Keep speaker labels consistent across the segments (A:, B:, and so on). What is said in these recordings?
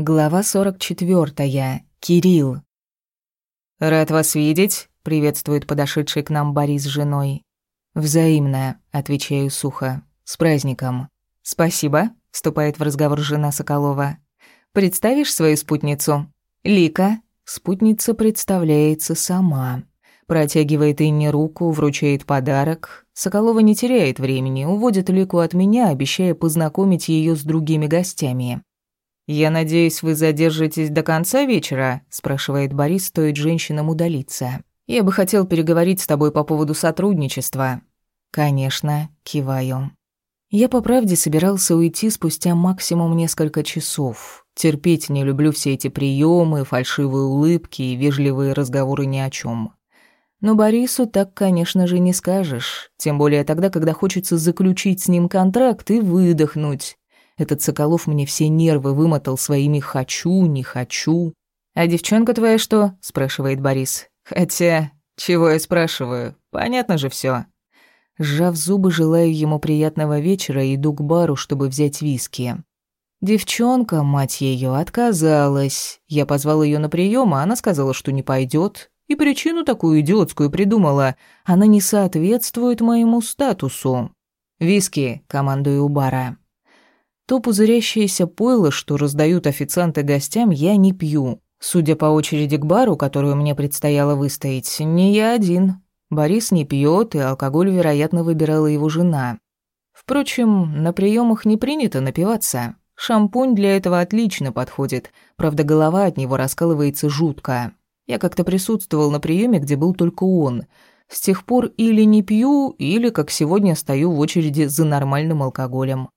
A: Глава 44. Кирилл. «Рад вас видеть», — приветствует подошедший к нам Борис с женой. «Взаимно», — отвечаю сухо. «С праздником». «Спасибо», — вступает в разговор жена Соколова. «Представишь свою спутницу?» «Лика». Спутница представляется сама. Протягивает Инне руку, вручает подарок. Соколова не теряет времени, уводит Лику от меня, обещая познакомить ее с другими гостями. «Я надеюсь, вы задержитесь до конца вечера?» – спрашивает Борис, стоит женщинам удалиться. «Я бы хотел переговорить с тобой по поводу сотрудничества». «Конечно», – киваю. Я по правде собирался уйти спустя максимум несколько часов. Терпеть не люблю все эти приемы, фальшивые улыбки и вежливые разговоры ни о чем. Но Борису так, конечно же, не скажешь. Тем более тогда, когда хочется заключить с ним контракт и выдохнуть. Этот Соколов мне все нервы вымотал своими «хочу, не хочу». «А девчонка твоя что?» – спрашивает Борис. «Хотя, чего я спрашиваю? Понятно же все. Сжав зубы, желаю ему приятного вечера и иду к бару, чтобы взять виски. Девчонка, мать ее, отказалась. Я позвал ее на прием, а она сказала, что не пойдет. И причину такую идиотскую придумала. Она не соответствует моему статусу. «Виски», — командую у бара. То пузырящееся пойло, что раздают официанты гостям, я не пью. Судя по очереди к бару, которую мне предстояло выстоять, не я один. Борис не пьет, и алкоголь, вероятно, выбирала его жена. Впрочем, на приемах не принято напиваться. Шампунь для этого отлично подходит, правда, голова от него раскалывается жутко. Я как-то присутствовал на приеме, где был только он. С тех пор или не пью, или, как сегодня, стою в очереди за нормальным алкоголем.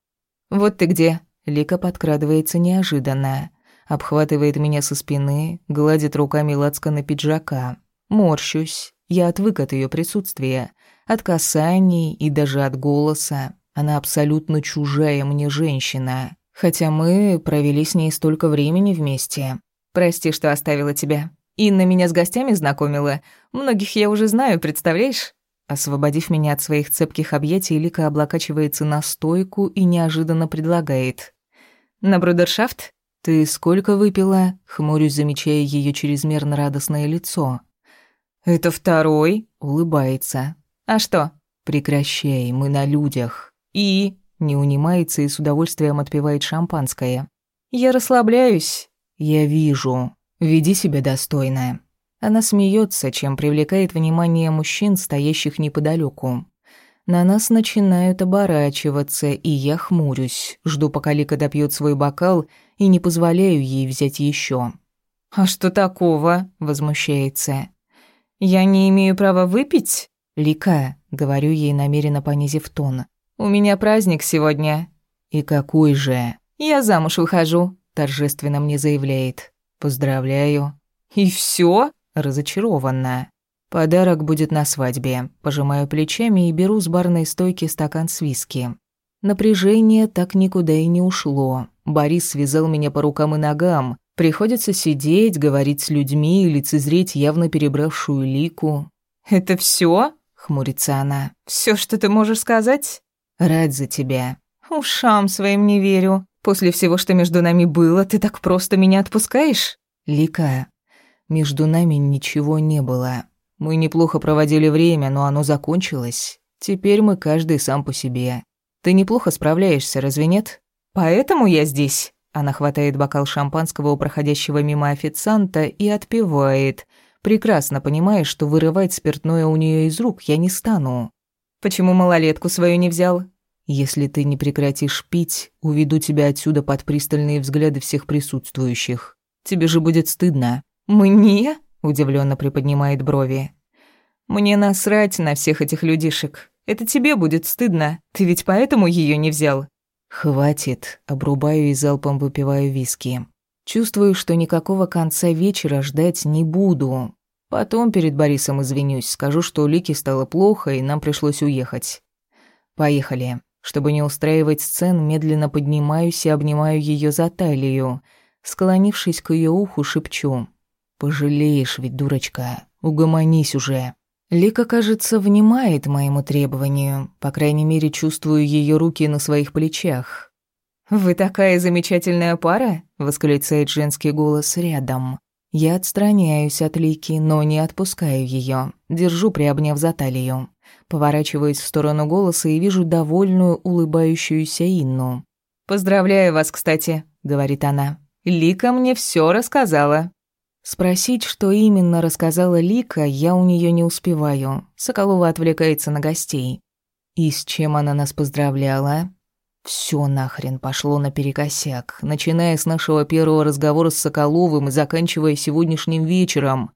A: «Вот ты где!» Лика подкрадывается неожиданно. Обхватывает меня со спины, гладит руками лацкана пиджака. Морщусь. Я отвык от ее присутствия. От касаний и даже от голоса. Она абсолютно чужая мне женщина. Хотя мы провели с ней столько времени вместе. «Прости, что оставила тебя. Инна меня с гостями знакомила. Многих я уже знаю, представляешь?» Освободив меня от своих цепких объятий, Лика облокачивается на стойку и неожиданно предлагает. «На брудершафт? Ты сколько выпила?» — хмурюсь, замечая ее чрезмерно радостное лицо. «Это второй?» — улыбается. «А что?» «Прекращай, мы на людях». «И?» — не унимается и с удовольствием отпивает шампанское. «Я расслабляюсь». «Я вижу. Веди себя достойно». Она смеется, чем привлекает внимание мужчин, стоящих неподалеку. На нас начинают оборачиваться, и я хмурюсь, жду, пока Лика допьет свой бокал, и не позволяю ей взять еще. «А что такого?» – возмущается. «Я не имею права выпить?» «Лика», – говорю ей, намеренно понизив тон. «У меня праздник сегодня». «И какой же?» «Я замуж выхожу», – торжественно мне заявляет. «Поздравляю». «И все? Разочарованно. Подарок будет на свадьбе. Пожимаю плечами и беру с барной стойки стакан с виски. Напряжение так никуда и не ушло. Борис связал меня по рукам и ногам. Приходится сидеть, говорить с людьми и лицезреть явно перебравшую лику. «Это все? хмурится она. Все, что ты можешь сказать?» «Рад за тебя». «Ушам своим не верю. После всего, что между нами было, ты так просто меня отпускаешь?» «Лика, между нами ничего не было. Мы неплохо проводили время, но оно закончилось. Теперь мы каждый сам по себе. Ты неплохо справляешься, разве нет? Поэтому я здесь. Она хватает бокал шампанского у проходящего мимо официанта и отпивает. Прекрасно понимая, что вырывать спиртное у нее из рук я не стану. Почему малолетку свою не взял? Если ты не прекратишь пить, уведу тебя отсюда под пристальные взгляды всех присутствующих. Тебе же будет стыдно. «Мне?» – удивленно приподнимает брови. «Мне насрать на всех этих людишек. Это тебе будет стыдно. Ты ведь поэтому ее не взял?» «Хватит», – обрубаю и залпом выпиваю виски. Чувствую, что никакого конца вечера ждать не буду. Потом перед Борисом извинюсь, скажу, что Лике стало плохо и нам пришлось уехать. Поехали. Чтобы не устраивать сцен, медленно поднимаюсь и обнимаю ее за талию. Склонившись к ее уху, шепчу. Пожалеешь ведь, дурочка. Угомонись уже. Лика, кажется, внимает моему требованию. По крайней мере, чувствую ее руки на своих плечах. «Вы такая замечательная пара!» — восклицает женский голос рядом. Я отстраняюсь от Лики, но не отпускаю ее. Держу, приобняв за талию. Поворачиваюсь в сторону голоса и вижу довольную, улыбающуюся Инну. «Поздравляю вас, кстати», — говорит она. «Лика мне все рассказала». Спросить, что именно рассказала Лика, я у нее не успеваю. Соколова отвлекается на гостей. И с чем она нас поздравляла? Всё нахрен пошло наперекосяк, начиная с нашего первого разговора с Соколовым и заканчивая сегодняшним вечером.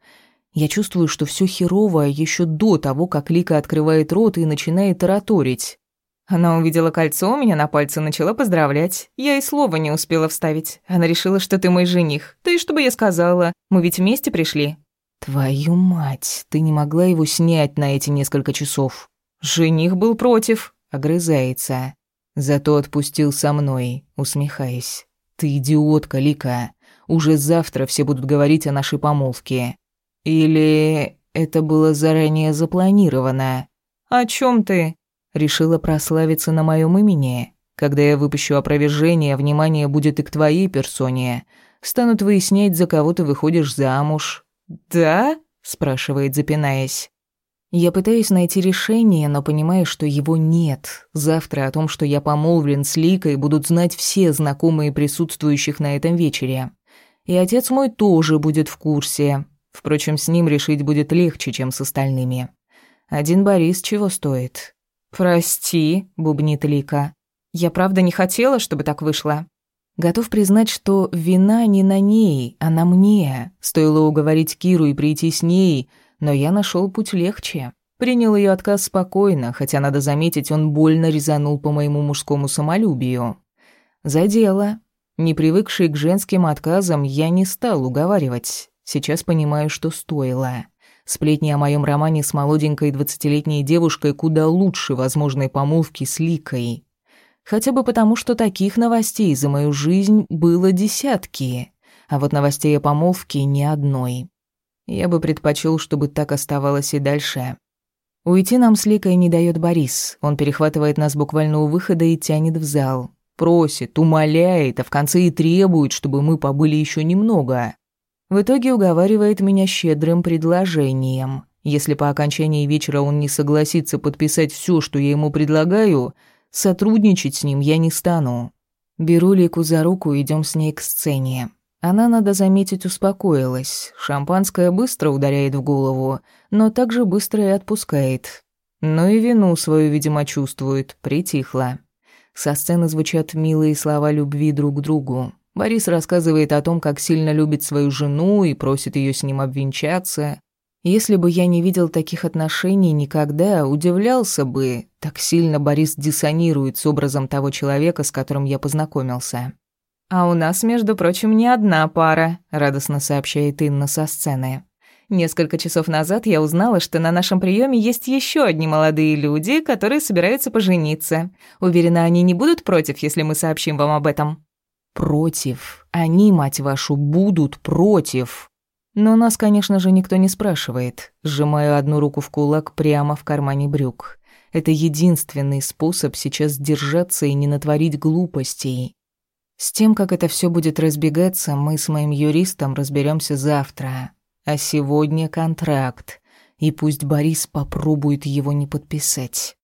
A: Я чувствую, что всё херово ещё до того, как Лика открывает рот и начинает тараторить. Она увидела кольцо у меня на пальце и начала поздравлять. Я и слова не успела вставить. Она решила, что ты мой жених. Да и что бы я сказала? Мы ведь вместе пришли». «Твою мать, ты не могла его снять на эти несколько часов». «Жених был против», — огрызается. Зато отпустил со мной, усмехаясь. «Ты идиотка, Лика. Уже завтра все будут говорить о нашей помолвке». «Или это было заранее запланировано?» «О чем ты?» Решила прославиться на моем имени. Когда я выпущу опровержение, внимание будет и к твоей персоне. Станут выяснять, за кого ты выходишь замуж». «Да?» – спрашивает, запинаясь. Я пытаюсь найти решение, но понимаю, что его нет. Завтра о том, что я помолвлен с Ликой, будут знать все знакомые присутствующих на этом вечере. И отец мой тоже будет в курсе. Впрочем, с ним решить будет легче, чем с остальными. Один Борис чего стоит? «Прости», — бубнит Лика. «Я правда не хотела, чтобы так вышло». Готов признать, что вина не на ней, а на мне. Стоило уговорить Киру и прийти с ней, но я нашел путь легче. Принял ее отказ спокойно, хотя, надо заметить, он больно резанул по моему мужскому самолюбию. За дело. Не привыкший к женским отказам, я не стал уговаривать. Сейчас понимаю, что стоило. Сплетни о моем романе с молоденькой двадцатилетней девушкой куда лучше возможной помолвки с Ликой. Хотя бы потому, что таких новостей за мою жизнь было десятки, а вот новостей о помолвке ни одной. Я бы предпочел, чтобы так оставалось и дальше. Уйти нам с Ликой не дает Борис. Он перехватывает нас буквально у выхода и тянет в зал. Просит, умоляет, а в конце и требует, чтобы мы побыли еще немного. В итоге уговаривает меня щедрым предложением. Если по окончании вечера он не согласится подписать все, что я ему предлагаю, сотрудничать с ним я не стану. Беру Лику за руку, идем с ней к сцене. Она, надо заметить, успокоилась. Шампанское быстро ударяет в голову, но также быстро и отпускает. Но и вину свою, видимо, чувствует, притихла. Со сцены звучат милые слова любви друг к другу. Борис рассказывает о том, как сильно любит свою жену и просит ее с ним обвенчаться. Если бы я не видел таких отношений никогда, удивлялся бы, так сильно Борис диссонирует с образом того человека, с которым я познакомился. «А у нас, между прочим, не одна пара», — радостно сообщает Инна со сцены. «Несколько часов назад я узнала, что на нашем приеме есть еще одни молодые люди, которые собираются пожениться. Уверена, они не будут против, если мы сообщим вам об этом» против. Они, мать вашу, будут против. Но нас, конечно же, никто не спрашивает. Сжимаю одну руку в кулак прямо в кармане брюк. Это единственный способ сейчас держаться и не натворить глупостей. С тем, как это все будет разбегаться, мы с моим юристом разберемся завтра. А сегодня контракт. И пусть Борис попробует его не подписать.